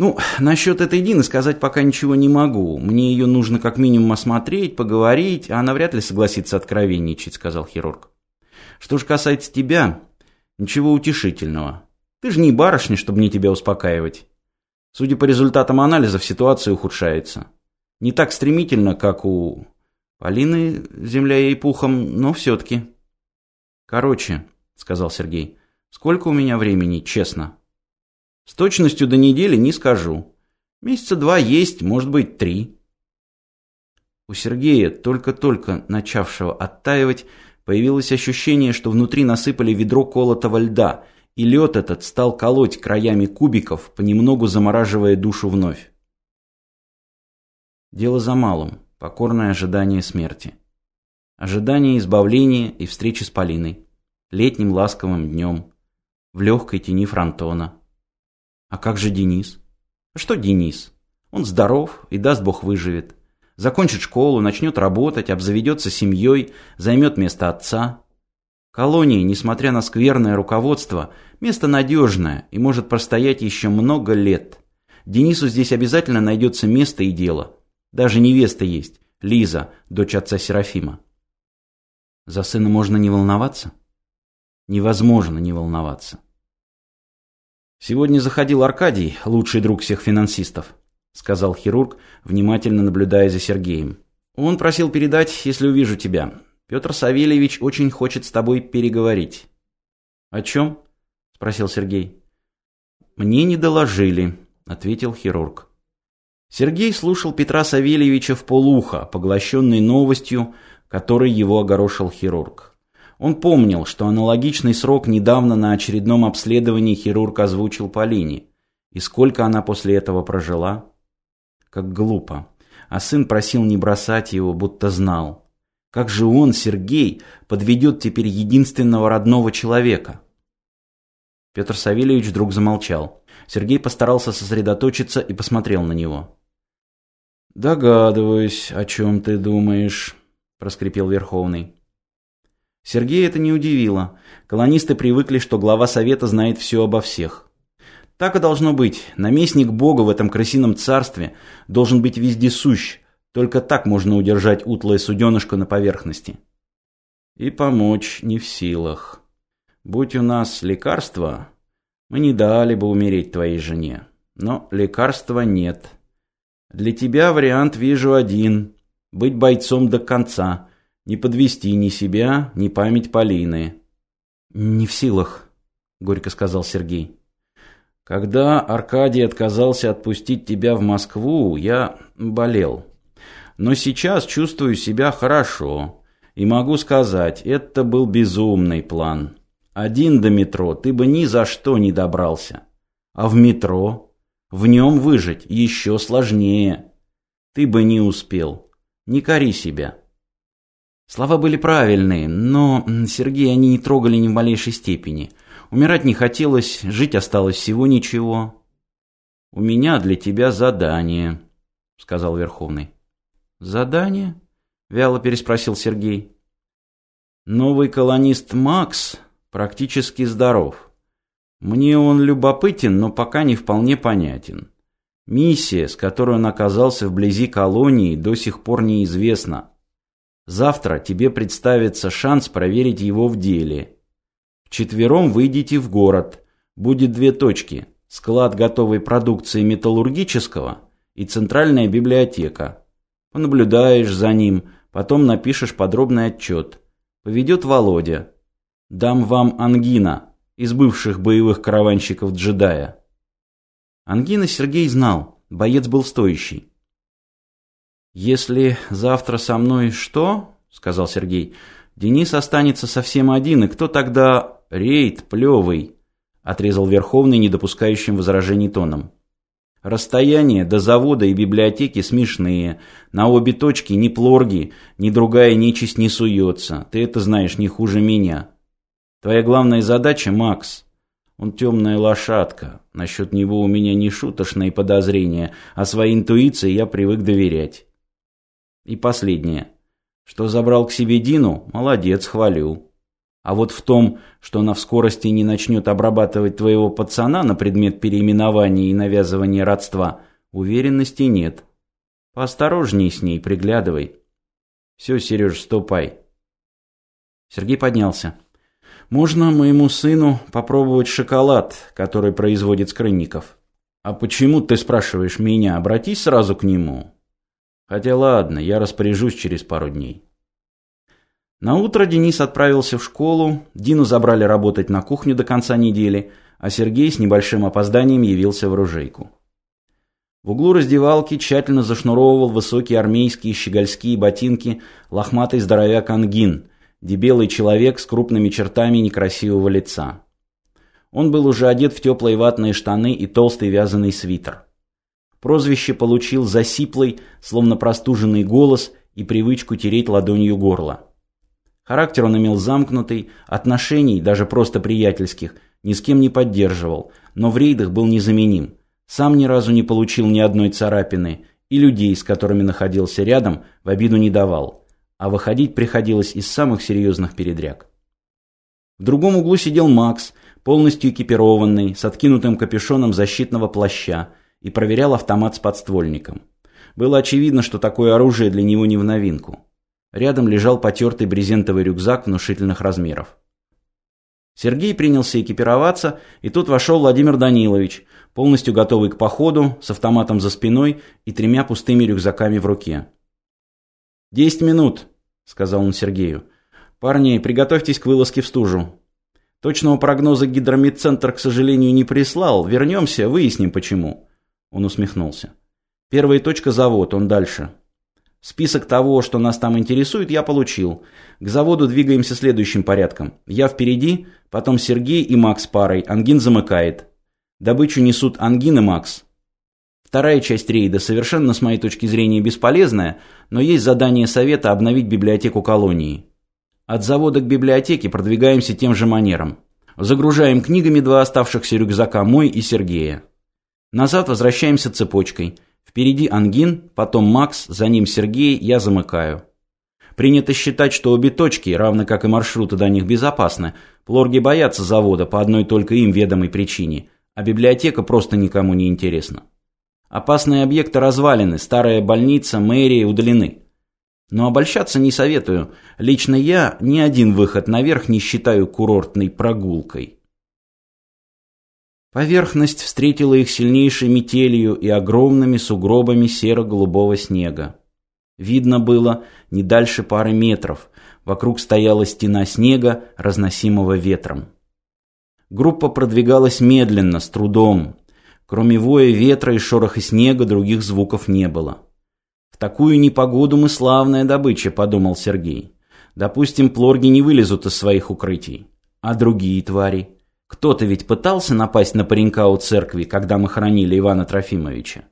«Ну, насчет этой Дины сказать пока ничего не могу. Мне ее нужно как минимум осмотреть, поговорить, а она вряд ли согласится откровенничать», — сказал хирург. «Что же касается тебя, ничего утешительного. Ты же не барышня, чтобы мне тебя успокаивать. Судя по результатам анализов, ситуация ухудшается. Не так стремительно, как у Полины, земля ей пухом, но все-таки». «Короче», — сказал Сергей, — «сколько у меня времени, честно?» С точностью до недели не скажу. Месяца два есть, может быть, три. У Сергея, только-только начавшего оттаивать, появилось ощущение, что внутри насыпали ведро колотого льда, и лед этот стал колоть краями кубиков, понемногу замораживая душу вновь. Дело за малым, покорное ожидание смерти. Ожидание избавления и встречи с Полиной. Летним ласковым днем. В легкой тени фронтона. А как же Денис? Что Денис? Он здоров и, даст Бог, выживет. Закончит школу, начнет работать, обзаведется семьей, займет место отца. Колония, несмотря на скверное руководство, место надежное и может простоять еще много лет. Денису здесь обязательно найдется место и дело. Даже невеста есть, Лиза, дочь отца Серафима. За сына можно не волноваться? Невозможно не волноваться. «Сегодня заходил Аркадий, лучший друг всех финансистов», — сказал хирург, внимательно наблюдая за Сергеем. «Он просил передать, если увижу тебя. Петр Савельевич очень хочет с тобой переговорить». «О чем?» — спросил Сергей. «Мне не доложили», — ответил хирург. Сергей слушал Петра Савельевича в полуха, поглощенный новостью, которой его огорошил хирург. Он помнил, что аналогичный срок недавно на очередном обследовании хирург озвучил Полине. И сколько она после этого прожила? Как глупо. А сын просил не бросать его, будто знал. Как же он, Сергей, подведет теперь единственного родного человека? Петр Савельевич вдруг замолчал. Сергей постарался сосредоточиться и посмотрел на него. «Догадываюсь, о чем ты думаешь», — проскрипел Верховный. Сергея это не удивило. Колонисты привыкли, что глава совета знает все обо всех. Так и должно быть. Наместник Бога в этом крысином царстве должен быть вездесущ. Только так можно удержать утлое суденышко на поверхности. И помочь не в силах. Будь у нас лекарства, мы не дали бы умереть твоей жене. Но лекарства нет. Для тебя вариант вижу один. Быть бойцом до конца – не подвести ни себя, ни память Полины. «Не в силах», — горько сказал Сергей. «Когда Аркадий отказался отпустить тебя в Москву, я болел. Но сейчас чувствую себя хорошо. И могу сказать, это был безумный план. Один до метро ты бы ни за что не добрался. А в метро? В нем выжить еще сложнее. Ты бы не успел. Не кори себя». Слова были правильные, но Сергея они не трогали ни в малейшей степени. Умирать не хотелось, жить осталось всего ничего. «У меня для тебя задание», — сказал Верховный. «Задание?» — вяло переспросил Сергей. «Новый колонист Макс практически здоров. Мне он любопытен, но пока не вполне понятен. Миссия, с которой он оказался вблизи колонии, до сих пор неизвестна. Завтра тебе представится шанс проверить его в деле. Вчетвером выйдите в город. Будет две точки. Склад готовой продукции металлургического и центральная библиотека. Понаблюдаешь за ним, потом напишешь подробный отчет. Поведет Володя. Дам вам ангина из бывших боевых караванщиков джедая. Ангина Сергей знал, боец был стоящий. «Если завтра со мной что?» — сказал Сергей. «Денис останется совсем один, и кто тогда...» «Рейд плевый», — отрезал Верховный недопускающим возражений тоном. «Расстояние до завода и библиотеки смешные. На обе точки ни плорги, ни другая нечисть не суется. Ты это знаешь не хуже меня. Твоя главная задача — Макс. Он темная лошадка. Насчет него у меня не шуточные подозрения, а своей интуиции я привык доверять». И последнее. Что забрал к себе Дину, молодец, хвалю. А вот в том, что она в скорости не начнет обрабатывать твоего пацана на предмет переименования и навязывания родства, уверенности нет. Поосторожней с ней, приглядывай. Все, Сереж, ступай. Сергей поднялся. Можно моему сыну попробовать шоколад, который производит Скрынников? А почему ты спрашиваешь меня? Обратись сразу к нему. Хотя ладно, я распоряжусь через пару дней. На утро Денис отправился в школу, Дину забрали работать на кухню до конца недели, а Сергей с небольшим опозданием явился в оружейку. В углу раздевалки тщательно зашнуровывал высокие армейские щегольские ботинки лохматый здоровяк Ангин, дебелый человек с крупными чертами некрасивого лица. Он был уже одет в теплые ватные штаны и толстый вязаный свитер. Прозвище получил засиплый, словно простуженный голос и привычку тереть ладонью горло. Характер он имел замкнутый, отношений, даже просто приятельских, ни с кем не поддерживал, но в рейдах был незаменим. Сам ни разу не получил ни одной царапины, и людей, с которыми находился рядом, в обиду не давал. А выходить приходилось из самых серьезных передряг. В другом углу сидел Макс, полностью экипированный, с откинутым капюшоном защитного плаща, и проверял автомат с подствольником. Было очевидно, что такое оружие для него не в новинку. Рядом лежал потертый брезентовый рюкзак внушительных размеров. Сергей принялся экипироваться, и тут вошел Владимир Данилович, полностью готовый к походу, с автоматом за спиной и тремя пустыми рюкзаками в руке. «Десять минут», — сказал он Сергею. «Парни, приготовьтесь к вылазке в стужу. Точного прогноза гидромедцентр, к сожалению, не прислал. Вернемся, выясним почему». Он усмехнулся. «Первая точка завод, он дальше. Список того, что нас там интересует, я получил. К заводу двигаемся следующим порядком. Я впереди, потом Сергей и Макс парой, Ангин замыкает. Добычу несут Ангин и Макс. Вторая часть рейда совершенно, с моей точки зрения, бесполезная, но есть задание совета обновить библиотеку колонии. От завода к библиотеке продвигаемся тем же манером. Загружаем книгами два оставшихся рюкзака, мой и Сергея. Назад возвращаемся цепочкой – Впереди Ангин, потом Макс, за ним Сергей, я замыкаю. Принято считать, что обе точки, равно как и маршруты до них, безопасны. Плорги боятся завода по одной только им ведомой причине, а библиотека просто никому не интересна. Опасные объекты развалены, старая больница, мэрия удалены. Но обольщаться не советую. Лично я ни один выход наверх не считаю курортной прогулкой. Поверхность встретила их сильнейшей метелью и огромными сугробами серо-голубого снега. Видно было не дальше пары метров. Вокруг стояла стена снега, разносимого ветром. Группа продвигалась медленно, с трудом. Кроме воя ветра и шороха снега других звуков не было. «В такую непогоду мы славная добыча», — подумал Сергей. «Допустим, плорги не вылезут из своих укрытий. А другие твари?» Кто-то ведь пытался напасть на паренька у церкви, когда мы хоронили Ивана Трофимовича.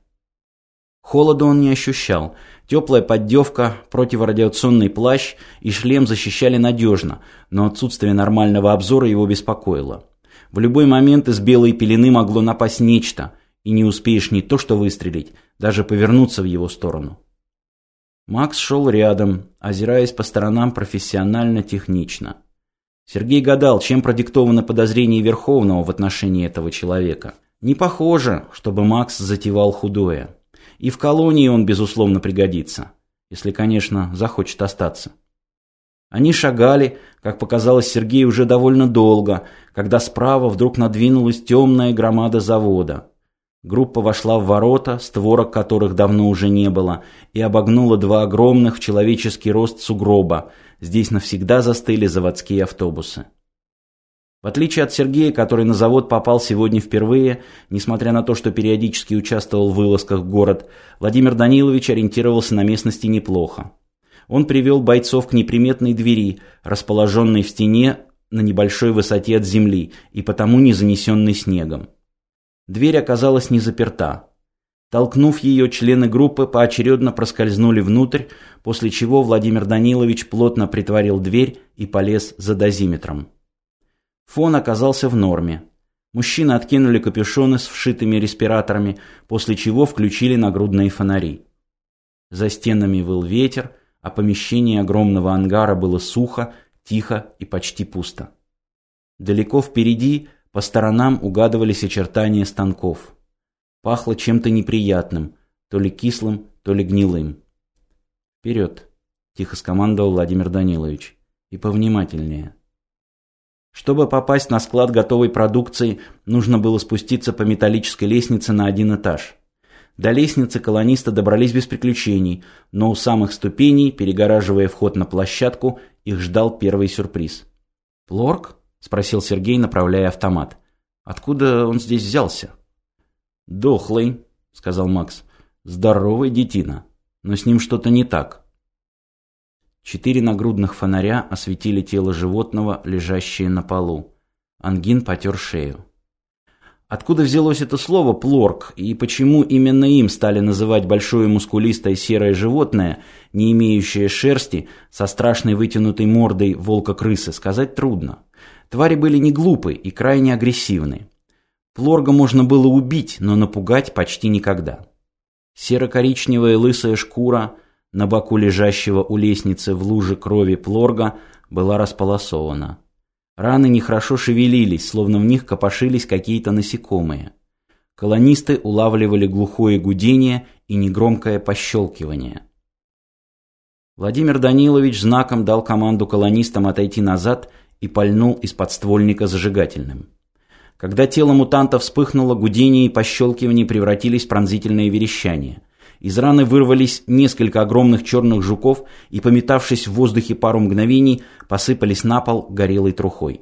Холода он не ощущал. Теплая поддевка, противорадиационный плащ и шлем защищали надежно, но отсутствие нормального обзора его беспокоило. В любой момент из белой пелены могло напасть нечто, и не успеешь не то что выстрелить, даже повернуться в его сторону. Макс шел рядом, озираясь по сторонам профессионально-технично. Сергей гадал, чем продиктовано подозрение Верховного в отношении этого человека. Не похоже, чтобы Макс затевал худое. И в колонии он, безусловно, пригодится. Если, конечно, захочет остаться. Они шагали, как показалось Сергею, уже довольно долго, когда справа вдруг надвинулась темная громада завода. Группа вошла в ворота, створок которых давно уже не было, и обогнула два огромных в человеческий рост сугроба – здесь навсегда застыли заводские автобусы. В отличие от Сергея, который на завод попал сегодня впервые, несмотря на то, что периодически участвовал в вылазках в город, Владимир Данилович ориентировался на местности неплохо. Он привел бойцов к неприметной двери, расположенной в стене на небольшой высоте от земли и потому не занесенной снегом. Дверь оказалась не заперта. Толкнув ее, члены группы поочередно проскользнули внутрь, после чего Владимир Данилович плотно притворил дверь и полез за дозиметром. Фон оказался в норме. Мужчины откинули капюшоны с вшитыми респираторами, после чего включили нагрудные фонари. За стенами выл ветер, а помещение огромного ангара было сухо, тихо и почти пусто. Далеко впереди по сторонам угадывались очертания станков. Пахло чем-то неприятным, то ли кислым, то ли гнилым. «Вперед!» – тихо скомандовал Владимир Данилович. «И повнимательнее». Чтобы попасть на склад готовой продукции, нужно было спуститься по металлической лестнице на один этаж. До лестницы колонисты добрались без приключений, но у самых ступеней, перегораживая вход на площадку, их ждал первый сюрприз. «Плорк?» – спросил Сергей, направляя автомат. «Откуда он здесь взялся?» «Дохлый», – сказал Макс. «Здоровый детина, но с ним что-то не так». Четыре нагрудных фонаря осветили тело животного, лежащее на полу. Ангин потер шею. Откуда взялось это слово «плорк» и почему именно им стали называть большое мускулистое серое животное, не имеющее шерсти, со страшной вытянутой мордой волка-крысы, сказать трудно. Твари были не глупы и крайне агрессивны. Плорга можно было убить, но напугать почти никогда. Серо-коричневая лысая шкура на боку лежащего у лестницы в луже крови плорга была располосована. Раны нехорошо шевелились, словно в них копошились какие-то насекомые. Колонисты улавливали глухое гудение и негромкое пощелкивание. Владимир Данилович знаком дал команду колонистам отойти назад и пальнул из подствольника зажигательным. Когда тело мутанта вспыхнуло, гудение и пощелкивание превратились в пронзительное верещание. Из раны вырвались несколько огромных черных жуков и, пометавшись в воздухе пару мгновений, посыпались на пол горелой трухой.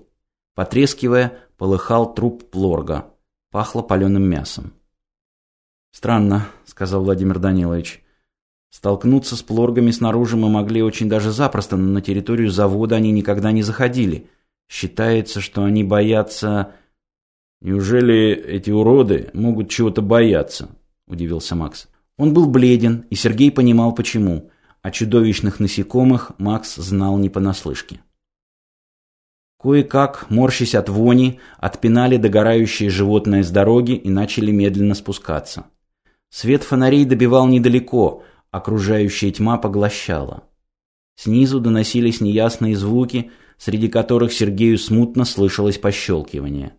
Потрескивая, полыхал труп плорга. Пахло паленым мясом. «Странно», — сказал Владимир Данилович. «Столкнуться с плоргами снаружи мы могли очень даже запросто, но на территорию завода они никогда не заходили. Считается, что они боятся...» «Неужели эти уроды могут чего-то бояться?» — удивился Макс. Он был бледен, и Сергей понимал почему. О чудовищных насекомых Макс знал не понаслышке. Кое-как, морщась от вони, отпинали догорающее животное с дороги и начали медленно спускаться. Свет фонарей добивал недалеко, окружающая тьма поглощала. Снизу доносились неясные звуки, среди которых Сергею смутно слышалось пощелкивание.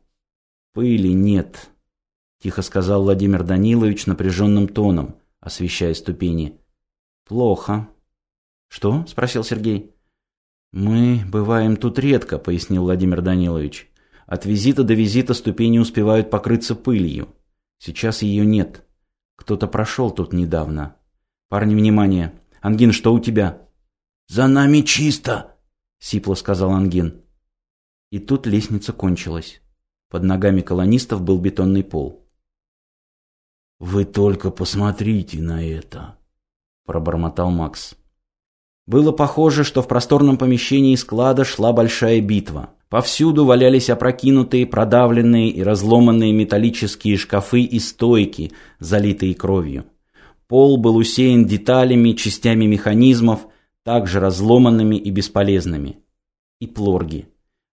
«Пыли нет», — тихо сказал Владимир Данилович напряженным тоном, освещая ступени. «Плохо». «Что?» – спросил Сергей. «Мы бываем тут редко», – пояснил Владимир Данилович. «От визита до визита ступени успевают покрыться пылью. Сейчас ее нет. Кто-то прошел тут недавно. Парни, внимание! Ангин, что у тебя?» «За нами чисто!» – сипло сказал Ангин. И тут лестница кончилась. Под ногами колонистов был бетонный пол. «Вы только посмотрите на это!» – пробормотал Макс. Было похоже, что в просторном помещении склада шла большая битва. Повсюду валялись опрокинутые, продавленные и разломанные металлические шкафы и стойки, залитые кровью. Пол был усеян деталями, частями механизмов, также разломанными и бесполезными. И плорги.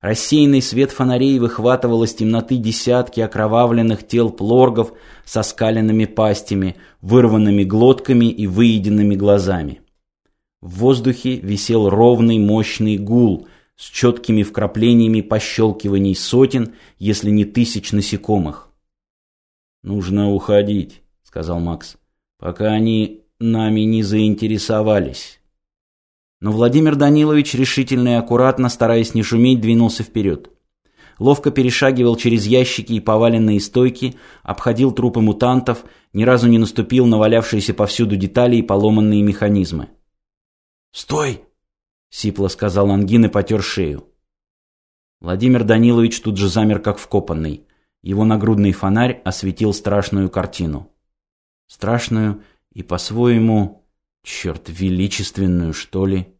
Рассеянный свет фонарей выхватывал из темноты десятки окровавленных тел плоргов со скаленными пастями, вырванными глотками и выеденными глазами. В воздухе висел ровный мощный гул с четкими вкраплениями пощелкиваний сотен, если не тысяч насекомых. «Нужно уходить», — сказал Макс, — «пока они нами не заинтересовались». Но Владимир Данилович решительно и аккуратно, стараясь не шуметь, двинулся вперед. Ловко перешагивал через ящики и поваленные стойки, обходил трупы мутантов, ни разу не наступил на валявшиеся повсюду детали и поломанные механизмы. «Стой!» — сипло сказал Ангин и потер шею. Владимир Данилович тут же замер, как вкопанный. Его нагрудный фонарь осветил страшную картину. Страшную и по-своему, черт, величественную, что ли.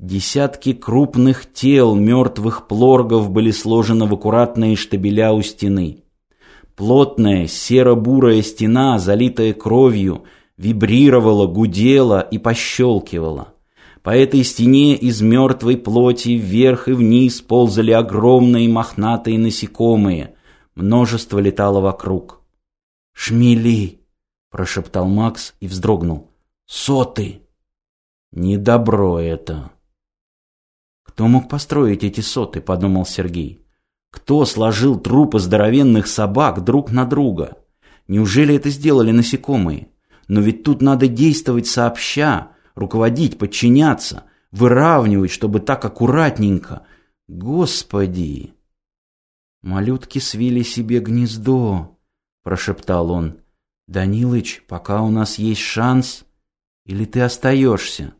Десятки крупных тел мертвых плоргов были сложены в аккуратные штабеля у стены. Плотная серо-бурая стена, залитая кровью, вибрировала, гудела и пощелкивала. По этой стене из мертвой плоти вверх и вниз ползали огромные мохнатые насекомые. Множество летало вокруг. «Шмели!» – прошептал Макс и вздрогнул. «Соты!» «Не добро это!» Кто мог построить эти соты, подумал Сергей. Кто сложил трупы здоровенных собак друг на друга? Неужели это сделали насекомые? Но ведь тут надо действовать сообща, руководить, подчиняться, выравнивать, чтобы так аккуратненько. Господи! Малютки свили себе гнездо, прошептал он. Данилыч, пока у нас есть шанс, или ты остаешься?